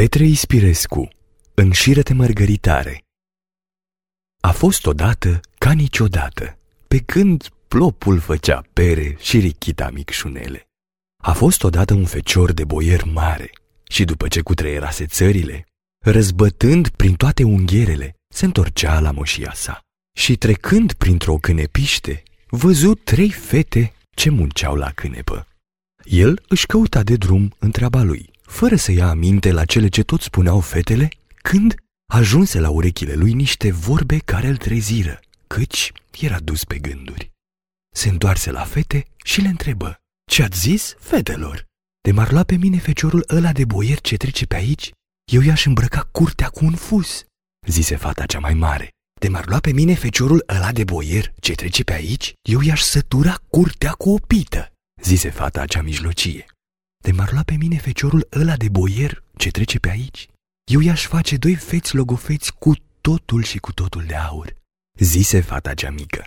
Petre Ispirescu Înșiră-te mărgăritare A fost odată ca niciodată, pe când plopul făcea pere și richita micșunele. A fost odată un fecior de boier mare și după ce cutreierase țările, răzbătând prin toate unghierele, se întorcea la moșia sa. Și trecând printr-o cânepiște, văzut trei fete ce munceau la cânepă. El își căuta de drum întreaba lui, fără să ia aminte la cele ce tot spuneau fetele, când ajunse la urechile lui niște vorbe care îl treziră, căci era dus pe gânduri. Se întoarse la fete și le întrebă, Ce-ați zis, fetelor? De m-ar lua pe mine feciorul ăla de boier ce trece pe aici? Eu i-aș îmbrăca curtea cu un fus, zise fata cea mai mare. De m-ar lua pe mine feciorul ăla de boier ce trece pe aici, eu i-aș sătura curtea cu o pită, zise fata cea mijlocie. De m-ar lua pe mine feciorul ăla de boier ce trece pe aici, eu i-aș face doi feți logofeți cu totul și cu totul de aur, zise fata cea mică.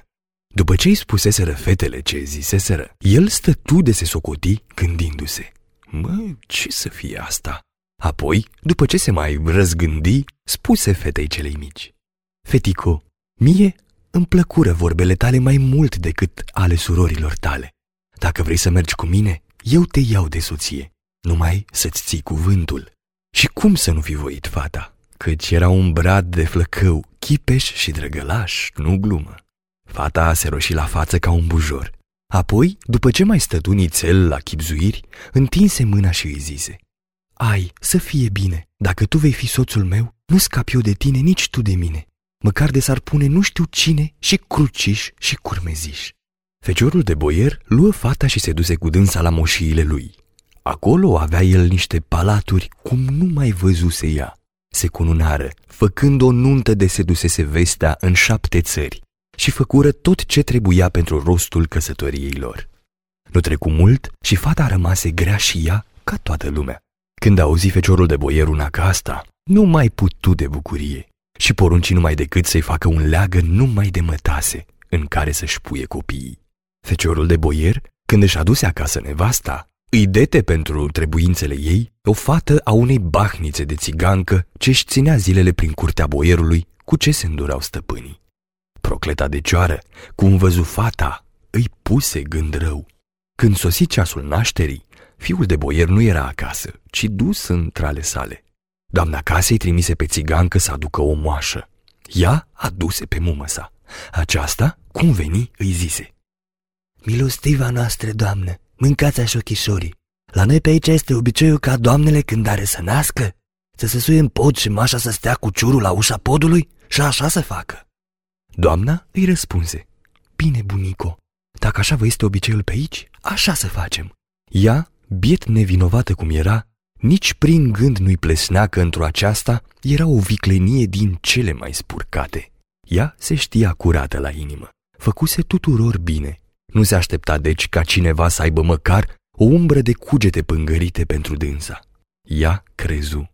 După ce îi spuseseră fetele ce ziseseră, el stătu de se socoti gândindu-se. Mă, ce să fie asta? Apoi, după ce se mai răzgândi, spuse fetei celei mici. Fetico, mie îmi plăcură vorbele tale mai mult decât ale surorilor tale. Dacă vrei să mergi cu mine, eu te iau de soție, numai să-ți ții cuvântul. Și cum să nu fi voit fata? Căci era un brad de flăcău, chipeș și drăgălaș, nu glumă. Fata se roși la față ca un bujor. Apoi, după ce mai stătu nițel la chipzuiri, întinse mâna și îi zise Ai, să fie bine, dacă tu vei fi soțul meu, nu scap eu de tine, nici tu de mine măcar de s-ar pune nu știu cine și cruciș și curmeziș. Feciorul de boier luă fata și se duse cu dânsa la moșiile lui. Acolo avea el niște palaturi cum nu mai văzuse ea. Se cununară, făcând o nuntă de se dusese vestea în șapte țări și făcură tot ce trebuia pentru rostul căsătoriei lor. Nu trecu mult și fata rămase grea și ea ca toată lumea. Când auzi feciorul de boier una ca asta, nu mai putu de bucurie și porunci numai decât să-i facă un leagă numai de mătase în care să-și puie copiii. Feciorul de boier, când își aduse acasă nevasta, îi dete pentru trebuințele ei o fată a unei bahnițe de țigancă ce își ținea zilele prin curtea boierului cu ce se îndurau stăpânii. Procleta de cioară, cum văzu fata, îi puse gând rău. Când sosi ceasul nașterii, fiul de boier nu era acasă, ci dus în trale sale. Doamna casei trimise pe țigancă să aducă o moașă. Ea aduse pe mumă sa. Aceasta, cum veni, îi zise. Milostiva noastră, doamnă, mâncați așa ochișorii. La noi pe aici este obiceiul ca doamnele când are să nască, să se suie în pod și mașa să stea cu ciurul la ușa podului și așa să facă. Doamna îi răspunse, Bine, bunico, dacă așa vă este obiceiul pe aici, așa să facem. Ea, biet nevinovată cum era, nici prin gând nu-i plesnea că într-o aceasta era o viclenie din cele mai spurcate. Ea se știa curată la inimă, făcuse tuturor bine. Nu se aștepta deci ca cineva să aibă măcar o umbră de cugete pângărite pentru dânsa. Ea crezu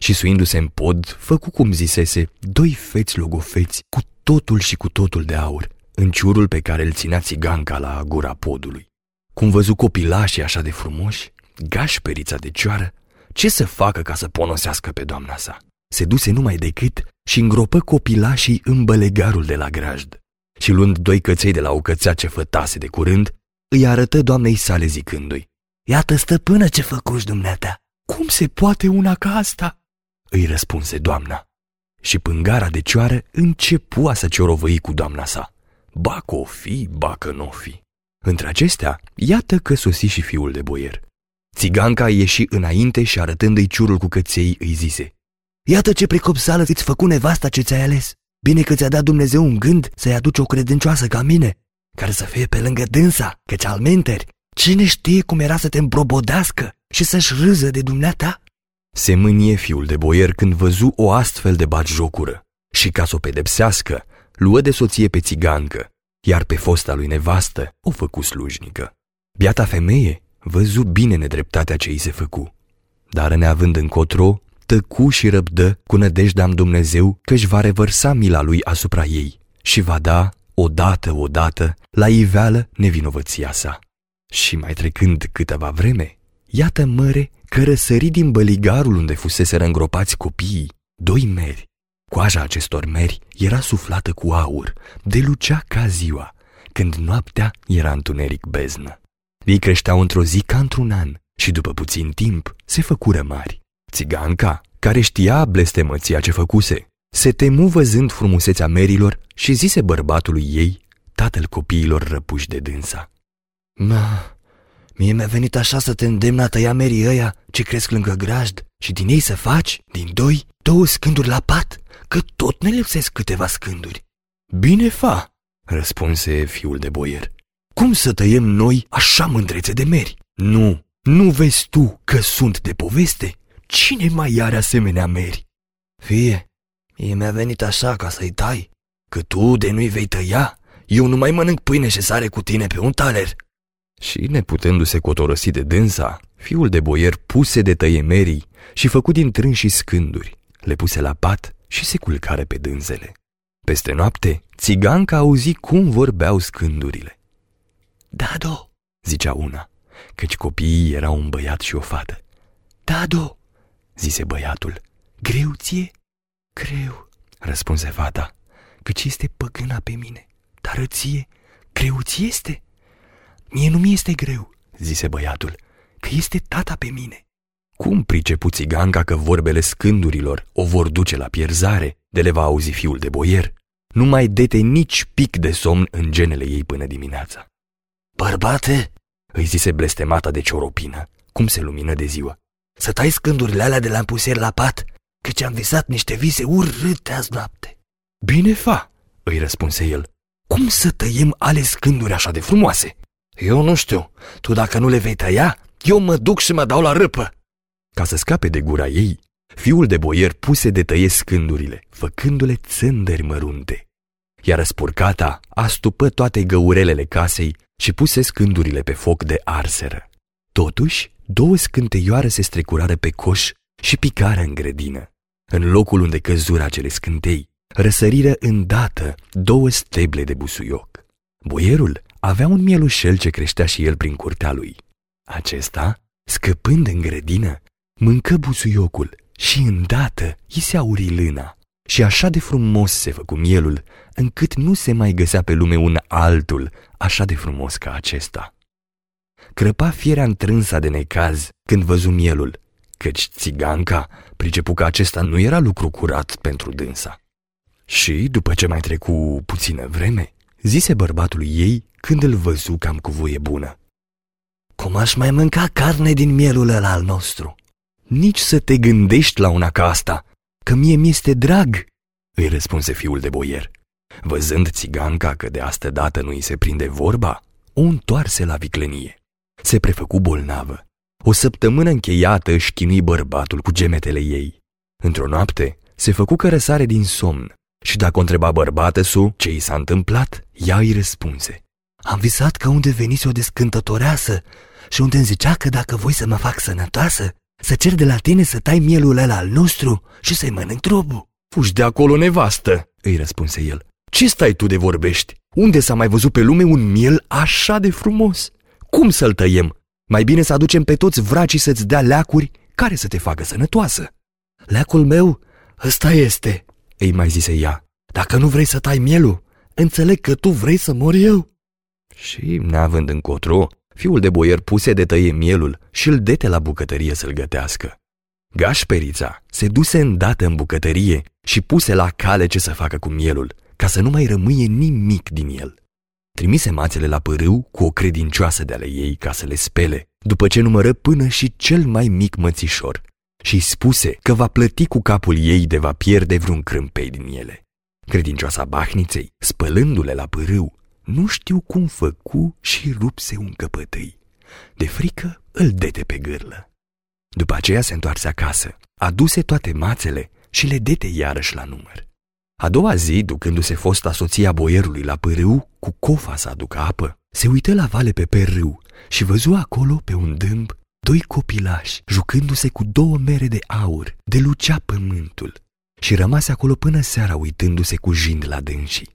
și suindu-se în pod, făcu cum zisese, doi feți logofeți cu totul și cu totul de aur, în ciurul pe care îl ținea țiganca la gura podului. Cum văzu copilașii așa de frumoși, gașperița de cioară ce să facă ca să ponosească pe doamna sa? Se duse numai decât și îngropă copilașii în bălegarul de la grajd. Și luând doi căței de la o cățea ce fătase de curând, îi arătă doamnei sale zicându-i, Iată, stăpână, ce făcuși dumneata! Cum se poate una ca asta? Îi răspunse doamna. Și pângara de cioară începu să ciorovăi cu doamna sa. Bacă o fi, bacă nu fi. Între acestea, iată că sosi și fiul de boier. Țiganca ieși înainte și arătându-i ciurul cu căței îi zise Iată ce precopsală ți-ți făcu nevasta ce ți-ai ales. Bine că ți-a dat Dumnezeu un gând să-i aduci o credincioasă ca mine, care să fie pe lângă dânsa, căci almenteri, cine știe cum era să te îmbrobodească și să-și râză de dumneata? Se mânie fiul de boier când văzu o astfel de jocură și ca să o pedepsească, luă de soție pe țigancă, iar pe fosta lui nevastă o făcu slujnică. Biata femeie văzu bine nedreptatea ce îi se făcu, dar neavând încotro, tăcu și răbdă cu nădejdea în Dumnezeu că își va revărsa mila lui asupra ei și va da, odată, odată, la iveală nevinovăția sa. Și mai trecând câteva vreme, iată măre că răsări din băligarul unde fusese îngropați copiii doi meri. Coaja acestor meri era suflată cu aur, de lucea ca ziua, când noaptea era întuneric beznă. Ei creșteau într-o zi ca într-un an și după puțin timp se făcură mari. Țiganca, care știa blestemăția ce făcuse, se temu văzând frumusețea merilor și zise bărbatului ei, tatăl copiilor răpuși de dânsa. Ma, mie mi-a venit așa să te îndemn a tăia merii ăia ce cresc lângă grajd și din ei să faci, din doi, două scânduri la pat, că tot ne lipsesc câteva scânduri. Bine fa, răspunse fiul de boier. Cum să tăiem noi așa mândrețe de meri? Nu, nu vezi tu că sunt de poveste? Cine mai are asemenea meri? Fie, mie mi-a venit așa ca să-i tai, că tu de nu-i vei tăia, eu nu mai mănânc pâine și sare cu tine pe un taler. Și neputându-se cotorosi de dânsa, fiul de boier puse de tăie merii și făcu din trânși scânduri, le puse la pat și se culcare pe dânzele. Peste noapte, țiganca auzi cum vorbeau scândurile. Dado, zicea una, căci copiii erau un băiat și o fată. Dado, zise băiatul. Greu ție? Greu, răspunse fata, căci este păgâna pe mine. Dar ție, greu ți este? Mie nu mi este greu, zise băiatul, că este tata pe mine. Cum pricepu țiganca că vorbele scândurilor o vor duce la pierzare, de le va auzi fiul de boier? Nu mai dete nici pic de somn în genele ei până dimineața. Bărbate, îi zise blestemata de cioropină, cum se lumină de ziua. Să tai scândurile alea de la împusier la pat, căci am visat niște vise urâte azi noapte. Bine fa, îi răspunse el. Cum să tăiem ale scânduri așa de frumoase? Eu nu știu. Tu dacă nu le vei tăia, eu mă duc și mă dau la râpă. Ca să scape de gura ei, fiul de boier puse de tăie scândurile, făcându-le țândări mărunte. Iar spurcata astupă toate găurelele casei și puse scândurile pe foc de arseră. Totuși, două scânteioare se strecurară pe coș și picară în grădină. În locul unde căzura acele scântei, răsăriră îndată două steble de busuioc. Boierul avea un mielușel ce creștea și el prin curtea lui. Acesta, scăpând în grădină, mâncă busuiocul și îndată i se auri lâna. Și așa de frumos se făcu mielul, încât nu se mai găsea pe lume un altul așa de frumos ca acesta. Crăpa fierea întrânsa de necaz când văzu mielul, căci țiganca pricepu că acesta nu era lucru curat pentru dânsa. Și, după ce mai trecu puțină vreme, zise bărbatului ei când îl văzu cam cu voie bună. Cum aș mai mânca carne din mielul ăla al nostru? Nici să te gândești la una ca asta, că mie mi-este drag, îi răspunse fiul de boier. Văzând țiganca că de astă dată nu îi se prinde vorba, o întoarse la viclenie. Se prefăcu bolnavă. O săptămână încheiată își chinui bărbatul cu gemetele ei. Într-o noapte se făcu că răsare din somn și dacă o întreba bărbată-su ce i s-a întâmplat, ea îi răspunse. Am visat că unde venise o descântătoreasă și unde îmi zicea că dacă voi să mă fac sănătoasă, să cer de la tine să tai mielul ăla al nostru și să-i mănânc trobul. Fugi de acolo, nevastă, îi răspunse el. Ce stai tu de vorbești? Unde s-a mai văzut pe lume un miel așa de frumos? Cum să-l tăiem? Mai bine să aducem pe toți vracii să-ți dea leacuri care să te facă sănătoasă. Leacul meu ăsta este, îi mai zise ea. Dacă nu vrei să tai mielul, înțeleg că tu vrei să mor eu. Și, neavând încotro, fiul de boier puse de tăie mielul și îl dete la bucătărie să-l gătească. Gașperița se duse îndată în bucătărie și puse la cale ce să facă cu mielul, ca să nu mai rămâie nimic din el. Trimise mațele la pârâu cu o credincioasă de ale ei ca să le spele, după ce numără până și cel mai mic mățișor și spuse că va plăti cu capul ei de va pierde vreun crâmpei din ele. Credincioasa bahniței, spălându-le la pârâu, nu știu cum făcu și rupse un căpătâi. De frică îl dete pe gârlă. După aceea se întoarse acasă, aduse toate mațele și le dete iarăși la număr. A doua zi, ducându-se fosta soția boierului la pârâu, cu cofa să aducă apă, se uită la vale pe perâu și văzu acolo, pe un dâmb, doi copilași, jucându-se cu două mere de aur, de lucea pământul, și rămase acolo până seara uitându-se cu jind la dânsii,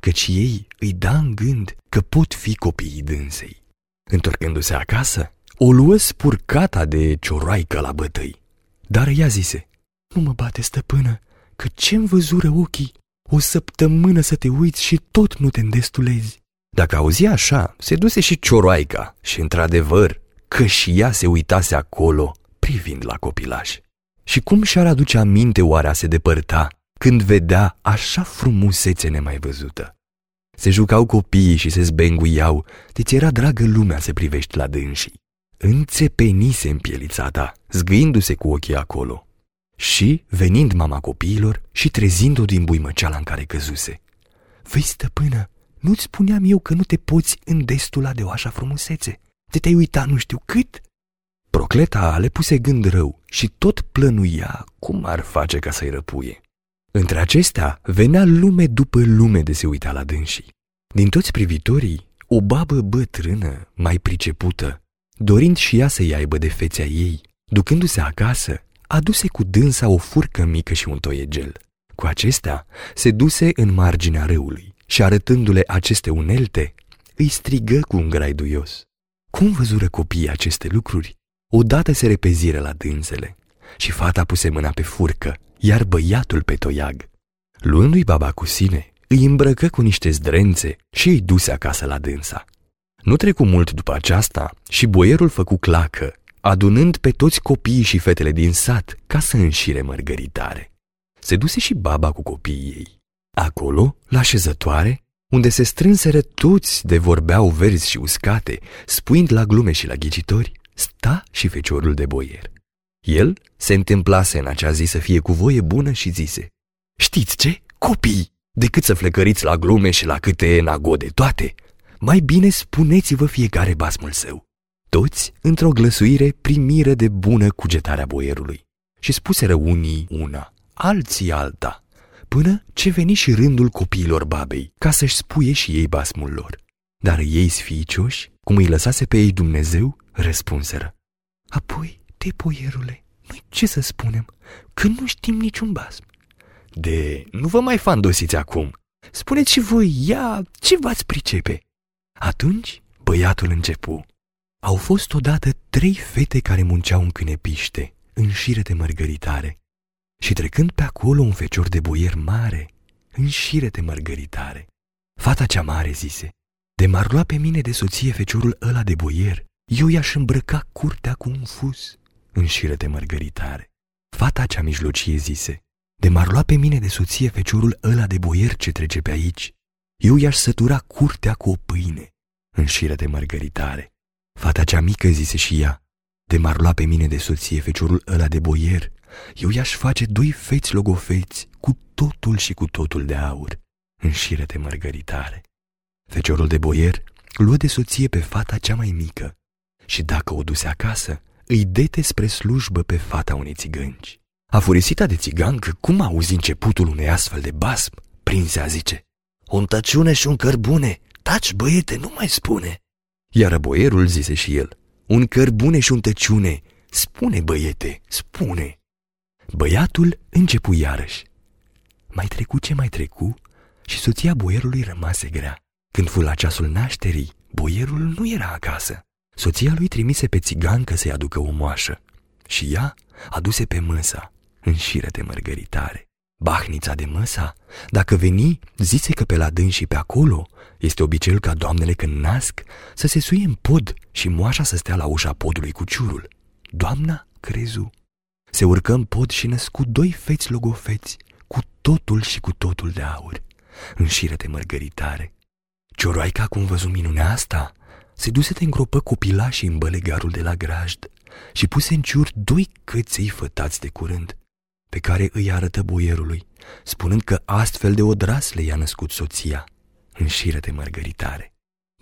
căci ei îi da în gând că pot fi copiii dânsei. Întorcându-se acasă, o luă spurcata de cioroaică la bătăi. Dar ea zise, Nu mă bate, stăpână, că ce-mi văzură ochii? O săptămână să te uiți și tot nu te îndestulezi. Dacă auzi așa, se duse și cioroaica și, într-adevăr, că și ea se uitase acolo, privind la copilaș. Și cum și-ar aduce aminte oare a se depărta când vedea așa frumusețe nemai văzută? Se jucau copiii și se zbenguiau, deci era dragă lumea să privești la dânsii. Înțepenise în pielița ta, zgâindu-se cu ochii acolo. Și, venind mama copiilor și trezind-o din buimăceala în care căzuse. Vei, stăpână, nu-ți spuneam eu că nu te poți îndestula de o așa frumusețe? De te-ai uitat nu știu cât? Procleta le puse gând rău și tot plănuia cum ar face ca să-i răpuie. Între acestea venea lume după lume de se uita la dânsii. Din toți privitorii, o babă bătrână, mai pricepută, dorind și ea să-i aibă de fețea ei, ducându-se acasă, aduse cu dânsa o furcă mică și un toiegel. Cu acestea se duse în marginea râului și arătându-le aceste unelte, îi strigă cu un grai duios. Cum văzură copiii aceste lucruri? Odată se repeziră la dânsele și fata puse mâna pe furcă, iar băiatul pe toiag. Luându-i baba cu sine, îi îmbrăcă cu niște zdrențe și îi duse acasă la dânsa. Nu trecu mult după aceasta și boierul făcu clacă, adunând pe toți copiii și fetele din sat ca să înșire mărgăritare. Se duse și baba cu copiii ei. Acolo, la șezătoare, unde se strânseră toți de vorbeau verzi și uscate, spuind la glume și la ghicitori, sta și feciorul de boier. El se întâmplase în acea zi să fie cu voie bună și zise, Știți ce, copii, decât să flecăriți la glume și la câte nagode toate, mai bine spuneți-vă fiecare basmul său. Toți, într-o glăsuire, primiră de bună cugetarea boierului și spuseră unii una, alții alta, până ce veni și rândul copiilor babei, ca să-și spuie și ei basmul lor. Dar ei sfiicioși, cum îi lăsase pe ei Dumnezeu, răspunseră. Apoi, te boierule, noi ce să spunem, că nu știm niciun basm. De, nu vă mai fandosiți acum. Spuneți și voi, ia, ce v-ați pricepe? Atunci, băiatul începu. Au fost odată trei fete care munceau în cânepiște, în șire de mărgăritare. Și trecând pe acolo un fecior de boier mare, în șire de mărgăritare. Fata cea mare zise, de m-ar lua pe mine de soție feciorul ăla de boier, eu i-aș îmbrăca curtea cu un fus, în șire de mărgăritare. Fata cea mijlocie zise, de m-ar lua pe mine de soție feciorul ăla de boier ce trece pe aici, eu i-aș sătura curtea cu o pâine, în șire de mărgăritare. Fata cea mică zise și ea, de m-ar lua pe mine de soție feciorul ăla de boier, eu i-aș face doi feți logofeți, cu totul și cu totul de aur, în șire de mărgăritare. Feciorul de boier luă de soție pe fata cea mai mică și dacă o duse acasă, îi dete spre slujbă pe fata unei țigănci. Afurisita de țigancă, cum auzi începutul unei astfel de basm, prinse a zice, Un tăciune și un cărbune, taci băiete, nu mai spune. Iar boierul zise și el, un cărbune și un tăciune, spune băiete, spune. Băiatul începu iarăși. Mai trecu ce mai trecu și soția boierului rămase grea. Când fu la ceasul nașterii, boierul nu era acasă. Soția lui trimise pe țigancă să-i aducă o moașă și ea aduse pe măsa, în șire de mărgăritare. Bahnița de măsa, dacă veni, zise că pe la dâns și pe acolo este obiceiul ca doamnele când nasc să se suie în pod și moașa să stea la ușa podului cu ciurul. Doamna crezu. Se urcă în pod și născu doi feți logofeți, cu totul și cu totul de aur, în șire de mărgăritare. Cioroaica, cum văzu minunea asta, se duse de îngropă copilașii în bălegarul de la grajd și puse în ciur doi căței fătați de curând, pe care îi arătă boierului, spunând că astfel de odrasle i-a născut soția, în șire de mărgăritare.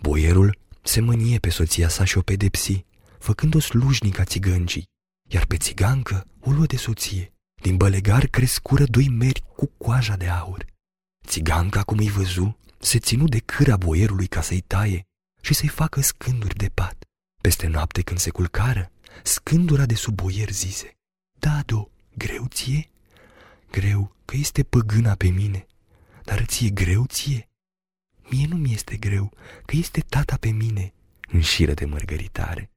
Boierul se mânie pe soția sa și o pedepsi, făcând-o slujnică a țigăncii, iar pe țigancă o luă de soție. Din bălegar crescură doi meri cu coaja de aur. Țiganca, cum îi văzu, se ținu de câra boierului ca să-i taie și să-i facă scânduri de pat. Peste noapte când se culcară, scândura de sub boier zise, Dado, greu ție? Greu, că este păgâna pe mine, dar ție greu ție? Mie nu mi este greu, că este tata pe mine, în șiră de mărgăritare.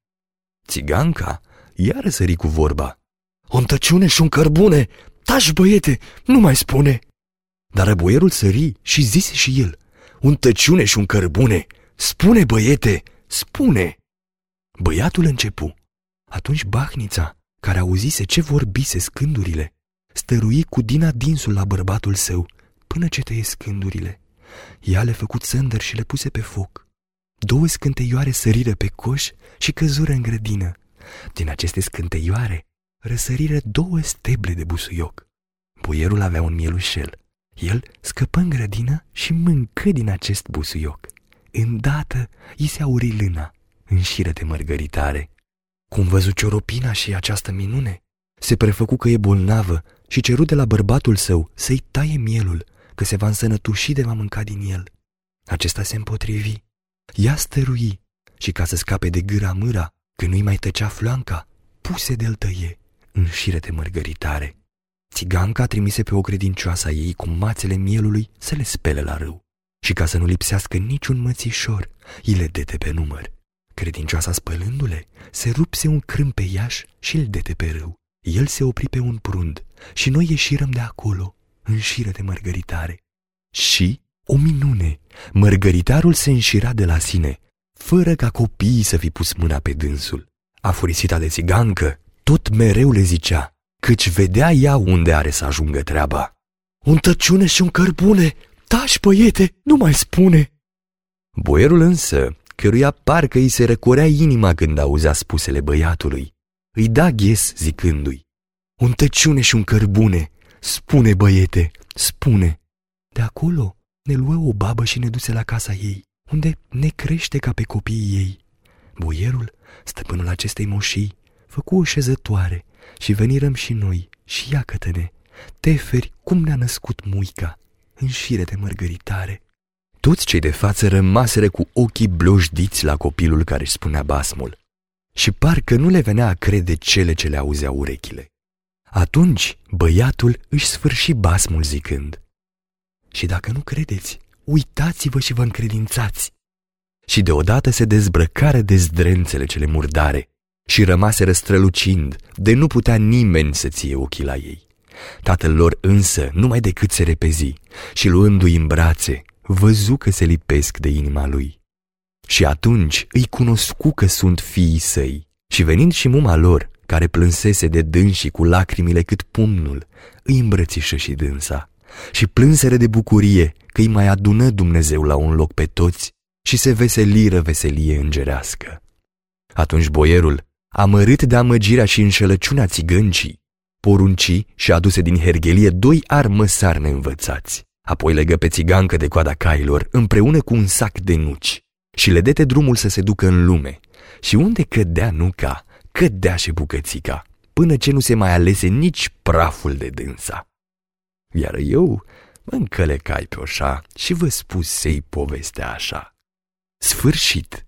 Țiganca iară sări cu vorba. O întăciune și un cărbune! Taci, băiete, nu mai spune! Dar răboierul sări și zise și el. Un tăciune și un cărbune! Spune, băiete, spune! Băiatul începu. Atunci bahnița, care auzise ce vorbise scândurile, stărui cu dina dinsul la bărbatul său, până ce tăie scândurile. Ea le făcut sândăr și le puse pe foc. Două scânteioare săriră pe coș și căzură în grădină. Din aceste scânteioare răsăriră două steble de busuioc. Boierul avea un mielușel. El scăpă în grădină și mâncă din acest busuioc. Îndată i se auri lâna, în șiră de mărgăritare. Cum văzut cioropina și această minune, se prefăcu că e bolnavă și ceru de la bărbatul său să-i taie mielul, că se va însănătuși de va mânca din el. Acesta se împotrivi. Ea stărui și ca să scape de gâra mâra, că nu-i mai tăcea flanca, puse de-l tăie în șire de mărgăritare. Țiganca trimise pe o credincioasa ei cu mațele mielului să le spele la râu și ca să nu lipsească niciun mățișor, îi le dete pe număr. Credincioasa spălându-le, se rupse un crâm pe iaș și îl dete pe râu. El se opri pe un prund și noi ieșirăm de acolo, în șire de mărgăritare. Și, o minune, mărgăritarul se înșira de la sine, fără ca copiii să fi pus mâna pe dânsul. Afurisita de țigancă, tot mereu le zicea, căci vedea ea unde are să ajungă treaba. Un tăciune și un cărbune, tași, băiete, nu mai spune. Boierul însă, căruia parcă îi se răcorea inima când auzea spusele băiatului, îi da ghes zicându-i, Un tăciune și un cărbune, spune, băiete, spune. De acolo ne luă o babă și ne duse la casa ei, unde ne crește ca pe copiii ei. Boierul, stăpânul acestei moșii, făcu o șezătoare și venirăm și noi, și ia cătăne, teferi cum ne-a născut muica, în șire de mărgăritare. Toți cei de față rămaseră cu ochii blojdiți la copilul care își spunea basmul și parcă nu le venea a crede cele ce le auzeau urechile. Atunci băiatul își sfârși basmul zicând, Și dacă nu credeți, uitați-vă și vă încredințați. Și deodată se dezbrăcară de zdrențele cele murdare și rămaseră strălucind, de nu putea nimeni să ție ochii la ei. Tatăl lor însă numai decât se repezi și luându-i în brațe, văzu că se lipesc de inima lui. Și atunci îi cunoscu că sunt fiii săi și venind și muma lor, care plânsese de dânsii cu lacrimile cât pumnul, îi îmbrățișă și dânsa și plânseră de bucurie că îi mai adună Dumnezeu la un loc pe toți și se veseliră veselie îngerească. Atunci boierul, amărât de amăgirea și înșelăciunea țigăncii, porunci și aduse din hergelie doi armăsari neînvățați. Apoi legă pe țigancă de coada cailor împreună cu un sac de nuci și le dete drumul să se ducă în lume. Și unde cădea nuca, cădea și bucățica, până ce nu se mai alese nici praful de dânsa. Iar eu mă încălecai pe oșa și vă spusei povestea așa. Sfârșit!